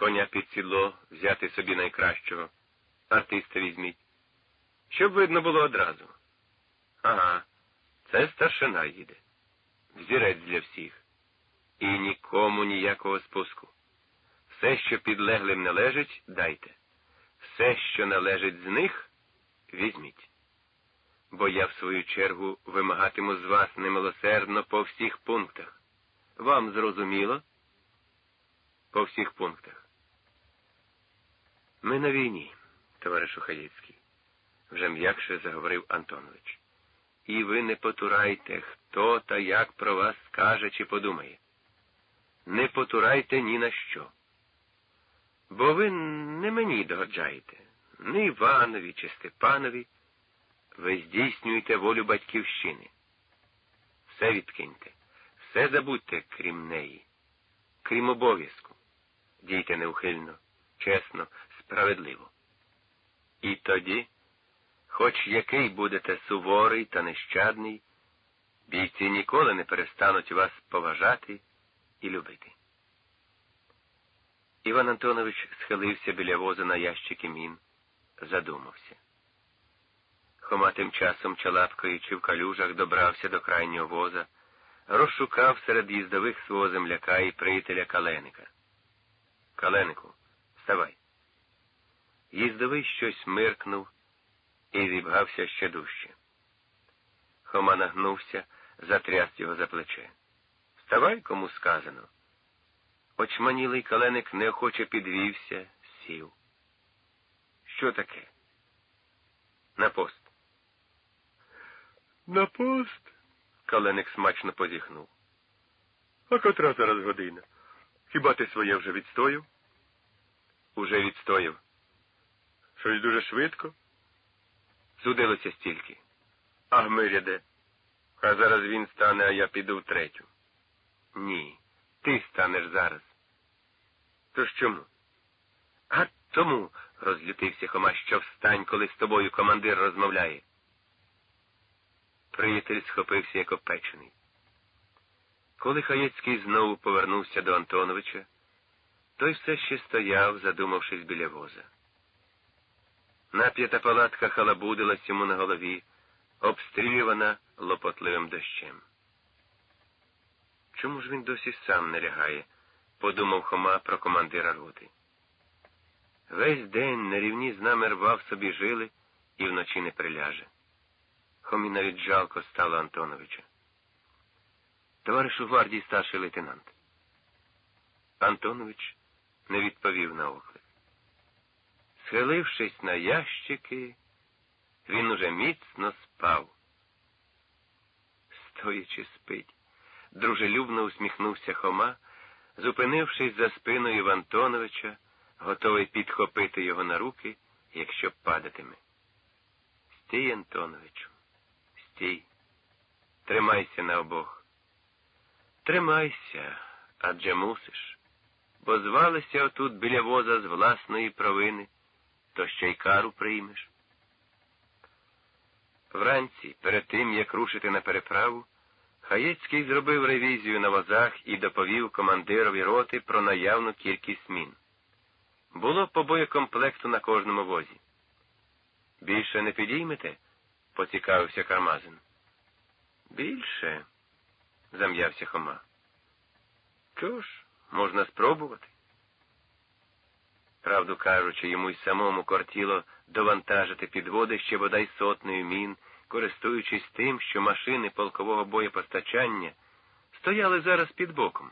Коня під сідло взяти собі найкращого. Артиста візьміть. Щоб видно було одразу. Ага, це старшина їде. Взірець для всіх. І нікому ніякого спуску. Все, що підлеглим належить, дайте. Все, що належить з них, візьміть. Бо я, в свою чергу, вимагатиму з вас немилосердно по всіх пунктах. Вам зрозуміло? По всіх пунктах. Ми на війні, товаришу Хаєцький, вже м'якше заговорив Антонович. І ви не потурайте, хто та як про вас скаже чи подумає. Не потурайте ні на що. Бо ви не мені догоджаєте, не Іванові чи Степанові. Ви здійснюєте волю батьківщини. Все відкиньте, все забудьте, крім неї, крім обов'язку. Дійте неухильно, чесно, справедливо. І тоді, хоч який будете суворий та нещадний, бійці ніколи не перестануть вас поважати і любити. Іван Антонович схилився біля воза на ящики мін, задумався. Хома тим часом, чалапкаючи в калюжах, добрався до крайнього воза, розшукав серед їздових свого земляка і приятеля Каленика. Каленику, вставай. Їздовий щось миркнув і зібгався ще дужче. Хома нагнувся, затряс його за плече. Вставай, кому сказано. Очманілий каленик неохоче підвівся, сів. Що таке? На пост. На пост? Каленик смачно позіхнув. А котра зараз година? Хіба ти своє вже відстоїв? Уже відстоїв. Щось дуже швидко? Судилося стільки. А Гмиря де? А зараз він стане, а я піду в третю. Ні, ти станеш зараз. То ж чому? А тому, розлютився Хома, що встань, коли з тобою командир розмовляє. Приятель схопився як опечений. Коли Хаєцький знову повернувся до Антоновича, той все ще стояв, задумавшись біля воза. Нап'ята палатка халабудилась йому на голові, обстрілювана лопотливим дощем. Чому ж він досі сам не лягає? подумав Хома про командира роти. Весь день на рівні з нами рвав собі жили і вночі не приляже. Хомі навіть жалко стало Антоновича. Товариш у гвардії старший лейтенант. Антонович не відповів на оклик. Схилившись на ящики, він уже міцно спав. Стоячи спить, дружелюбно усміхнувся Хома, зупинившись за спиною Івантоновича, готовий підхопити його на руки, якщо падатиме. Стій, Антоновичу, стій, тримайся на обох. Тримайся, адже мусиш, бо звалися отут біля воза з власної провини, то ще й кару приймеш. Вранці, перед тим, як рушити на переправу, Хаєцький зробив ревізію на возах і доповів командирові роти про наявну кількість мін. Було по боєкомплекту на кожному возі. Більше не підіймете? поцікавився Кармазин. Більше, зам'явся Хома. Що ж, можна спробувати. Правду кажучи, йому й самому кортіло довантажити підводи ще бодай сотнею мін, користуючись тим, що машини полкового боєпостачання стояли зараз під боком.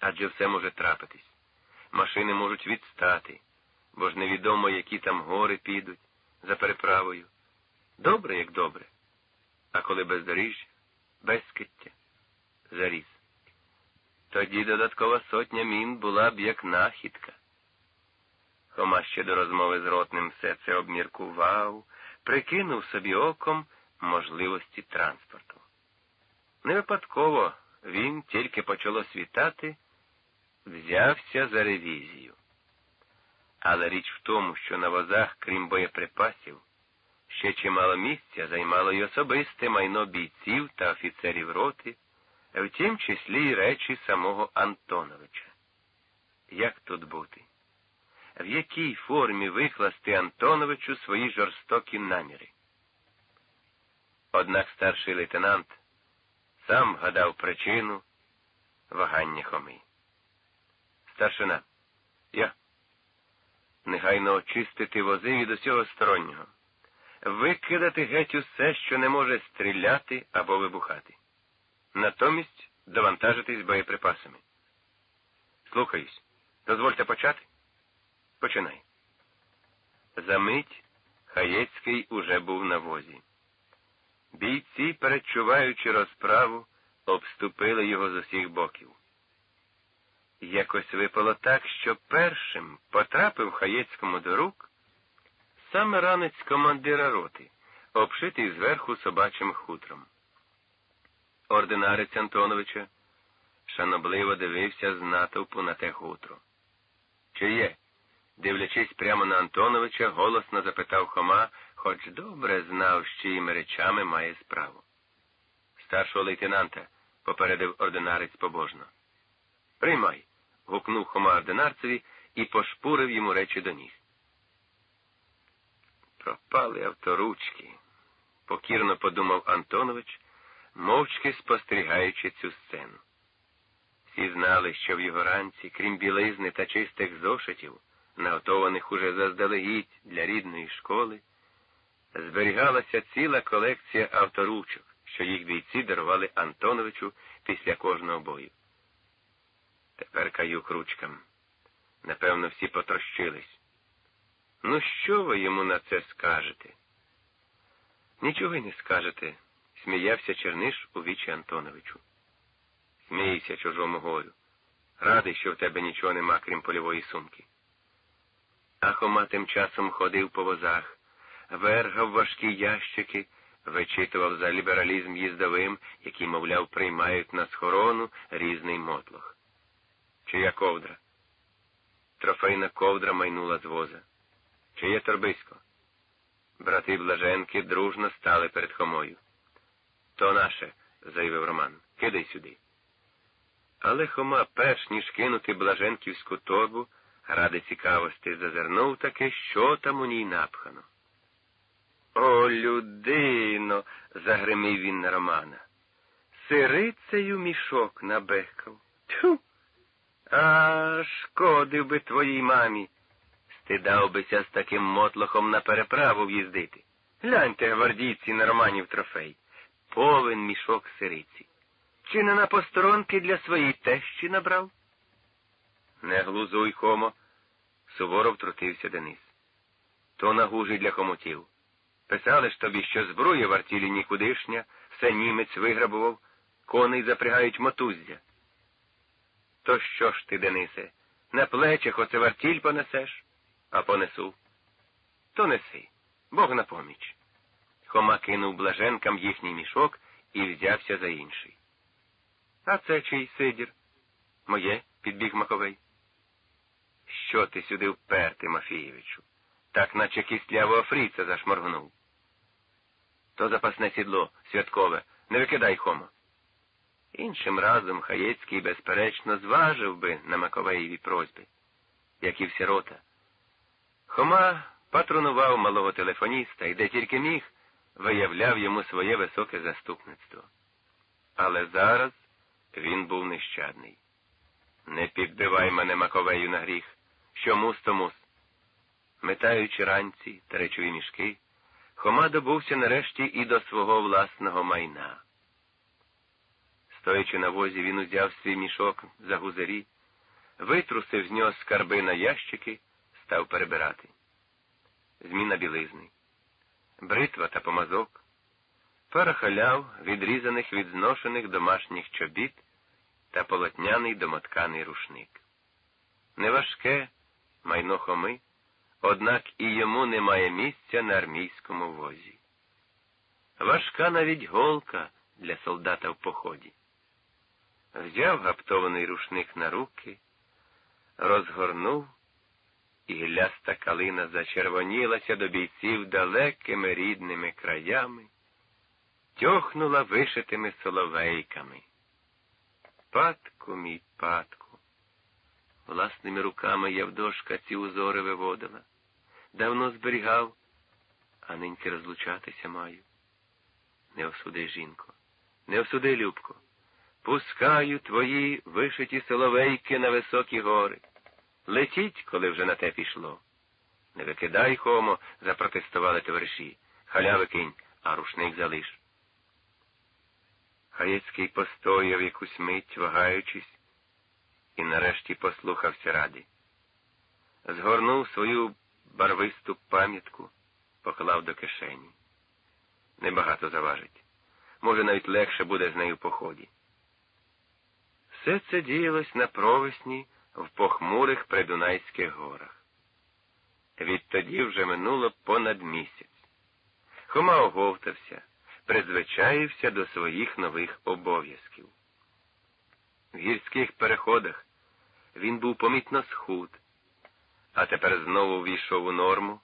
Адже все може трапитись. Машини можуть відстати, бо ж невідомо, які там гори підуть за переправою. Добре, як добре. А коли бездоріжжя, безкиття, заріз. Тоді додаткова сотня мін була б як нахідка. Хома ще до розмови з ротним все це обміркував, прикинув собі оком можливості транспорту. Не випадково він, тільки почало світати, взявся за ревізію. Але річ в тому, що на возах, крім боєприпасів, ще чимало місця займало й особисте майно бійців та офіцерів роти, в тім числі й речі самого Антоновича. як тут бути, в якій формі викласти Антоновичу свої жорстокі наміри. Однак старший лейтенант сам гадав причину вагання Хоми. Старшина, я негайно очистити вози від усього стороннього, викидати геть усе, що не може стріляти або вибухати. Натомість довантажитись боєприпасами. Слухаюсь, дозвольте почати. Починай. Замить Хаєцький уже був на возі. Бійці, передчуваючи розправу, обступили його з усіх боків. Якось випало так, що першим потрапив Хаєцькому до рук саме ранець командира роти, обшитий зверху собачим хутром. Ординарець Антоновича шанобливо дивився з натовпу на те хутро. Чи є? Дивлячись прямо на Антоновича, голосно запитав Хома, хоч добре знав, з чиїми речами має справу. Старшого лейтенанта, попередив ординарець побожно. Приймай. гукнув Хома ординарцеві і пошпурив йому речі до ніг. Пропали авторучки, покірно подумав Антонович, мовчки спостерігаючи цю сцену. Всі знали, що в його ранці, крім білизни та чистих зошитів, наготованих уже заздалегідь для рідної школи, зберігалася ціла колекція авторучок, що їх бійці дарували Антоновичу після кожного бою. Тепер каюк ручкам. Напевно, всі потрощились. Ну, що ви йому на це скажете? Нічого й не скажете, сміявся Черниш у вічі Антоновичу. Смійся чужому горю. Радий, що в тебе нічого нема, крім польової сумки. А Хома тим часом ходив по возах, вергав важкі ящики, вичитував за лібералізм їздовим, який, мовляв, приймають на схорону різний мотлох. Чия ковдра? Трофейна ковдра майнула з воза. Чиє торбисько? Брати Блаженки дружно стали перед Хомою. То наше, заявив Роман, кидай сюди. Але Хома, перш ніж кинути блаженківську торбу, ради цікавості зазирнув таки, що там у ній напхано. О, людино, загримів він на Романа. Сирицею мішок набекав. Тьфу! А шкодив би твоїй мамі. Стидав бися з таким мотлохом на переправу в'їздити. Гляньте, гвардійці, на Романів трофей. Повен мішок сириці. Чи не на посторонки для своєї тещі набрав? Не глузуй, Хомо, суворо втрутився Денис. То нагужий для хомотів. Писали ж тобі, що зброя в артілі нікудишня, все німець виграбував, коней запрягають мотуздя. То що ж ти, Денисе, на плечах оце вартіль понесеш, а понесу. То неси, Бог на поміч. Хома кинув блаженкам їхній мішок і взявся за інший. А це чий Сидір? Моє, підбіг Маковей. Що ти сюди вперти, Мафієвичу? Так наче кислявого фріца зашморгнув. То запасне сідло, святкове, не викидай Хомо. Іншим разом Хаєцький, безперечно, зважив би на Маковеєві просьби, як і в сирота. Хома патронував малого телефоніста і де тільки міг, виявляв йому своє високе заступництво. Але зараз він був нещадний. Не підбивай мене Маковею на гріх, що мус то. Метаючи ранці та речові мішки, Хома добувся нарешті і до свого власного майна. Стоячи на возі, він узяв свій мішок за гузарі, витрусив з нього скарби на ящики, став перебирати. Зміна білизни, бритва та помазок, пара халяв, відрізаних від зношених домашніх чобіт та полотняний домотканий рушник. Неважке майно хоми, однак і йому немає місця на армійському возі. Важка навіть голка для солдата в поході взяв гаптований рушник на руки, розгорнув, і гіляста калина зачервонілася до бійців далекими рідними краями, тьохнула вишитими соловейками. Патку, мій патку, Власними руками Явдошка ці узори виводила. Давно зберігав, а ниньки розлучатися маю. Не осуди, жінко, не осуди, Любко. Пускаю твої вишиті соловейки на високі гори. Летіть, коли вже на те пішло. Не викидай, хомо, запротестували товариші. Халяви кинь, а рушник залиш. Хаєцький постояв якусь мить, вагаючись, і нарешті послухався ради. Згорнув свою барвисту пам'ятку, поклав до кишені. Небагато заважить. Може, навіть легше буде з нею в поході. Все це діялось на провесні в похмурих Придунайських горах. Відтоді вже минуло понад місяць. Хома оговтався, призвичаївся до своїх нових обов'язків. В гірських переходах він був помітно схуд, а тепер знову війшов у норму,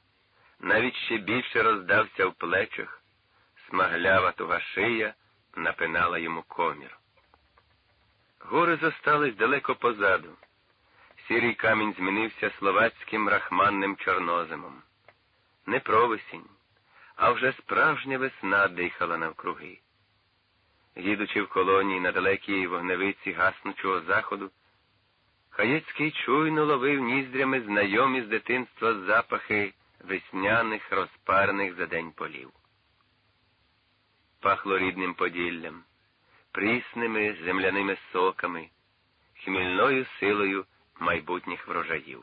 навіть ще більше роздався в плечах, смаглява туга шия напинала йому комір. Гори зостались далеко позаду. Сірий камінь змінився словацьким рахманним чорноземом. Не провесінь, а вже справжня весна дихала навкруги. Їдучи в колонії на далекій вогневиці гаснучого заходу, Хаєцький чуйно ловив ніздрями знайомі з дитинства запахи весняних, розпарених за день полів. Пахло рідним поділлям, прісними земляними соками, хмільною силою майбутніх врожаїв.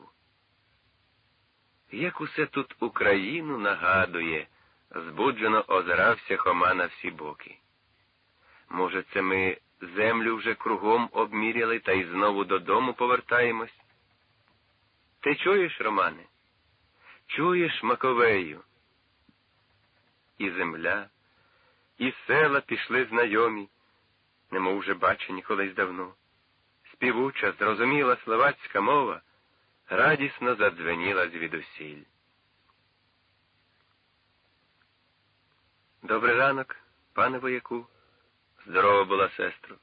Як усе тут Україну нагадує, збуджено озирався Хома на всі боки. Може, це ми землю вже кругом обміряли та й знову додому повертаємось? Ти чуєш, Романе? Чуєш Маковею? І земля, і села пішли знайомі, немов вже бачені колись давно. Співуча, зрозуміла словацька мова, радісно задзвеніла звідусіль. Добрий ранок, пане вояку. Здорова була сестру.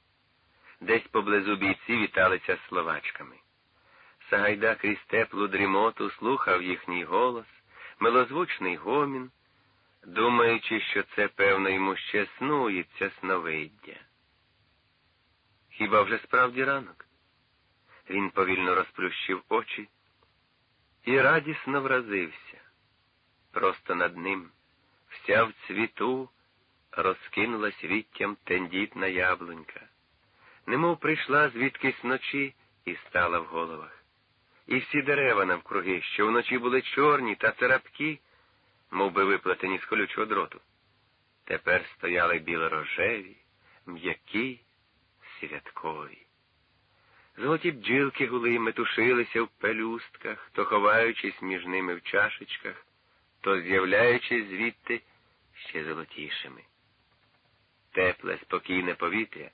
Десь поблизу бійці віталися словачками. Сагайда крізь теплу дрімоту слухав їхній голос, милозвучний гомін, думаючи, що це, певно, йому ще снується сновиддя. Хіба вже справді ранок? Він повільно розплющив очі і радісно вразився. Просто над ним, вся в цвіту, розкинулась віттям тендітна яблунька, немов прийшла звідкись ночі і стала в головах. І всі дерева навкруги, що вночі були чорні та царапкі, мов би виплетені з колючого дроту, тепер стояли білорожеві, м'які, святкові. Золоті бджілки гули метушилися в пелюстках, то ховаючись між ними в чашечках, то з'являючись звідти ще золотішими. Тепле, спокійне повітря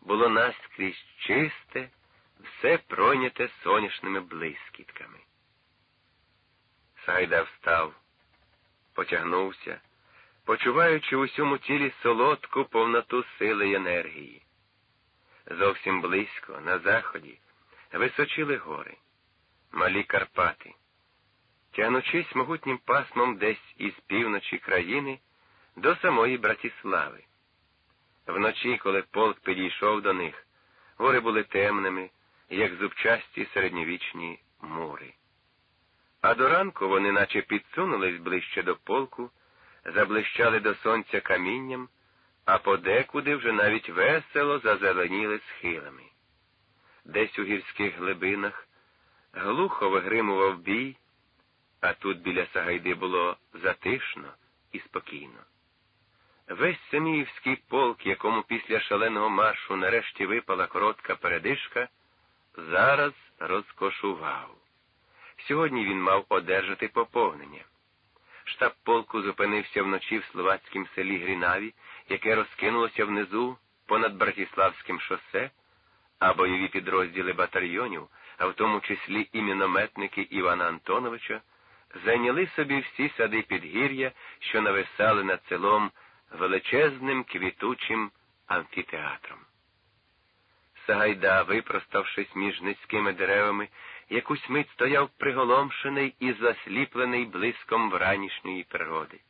було наскрізь чисте, все пройняте сонячними блискітками. Сайда встав, потягнувся, почуваючи в усьому тілі солодку повноту сили й енергії. Зовсім близько, на заході, височили гори, малі Карпати, тягнучись могутнім пасмом десь із півночі країни до самої Братіслави. Вночі, коли полк підійшов до них, гори були темними, як зубчасті середньовічні мури. А до ранку вони наче підсунулись ближче до полку, заблищали до сонця камінням а подекуди вже навіть весело зазеленіли схилами. Десь у гірських глибинах глухо вигримував бій, а тут біля Сагайди було затишно і спокійно. Весь Семіївський полк, якому після шаленого маршу нарешті випала коротка передишка, зараз розкошував. Сьогодні він мав одержати поповнення. Штаб полку зупинився вночі в словацькім селі Грінаві яке розкинулося внизу понад Братіславським шосе, а бойові підрозділи батальйонів, а в тому числі і мінометники Івана Антоновича, зайняли собі всі сади підгір'я, що нависали над селом величезним квітучим амфітеатром. Сагайда, випроставшись між низькими деревами, якусь мить стояв приголомшений і засліплений блиском вранішньої природи.